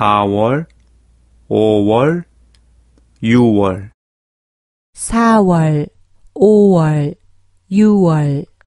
4월, 5월, 6월, 4월, 5월, 6월.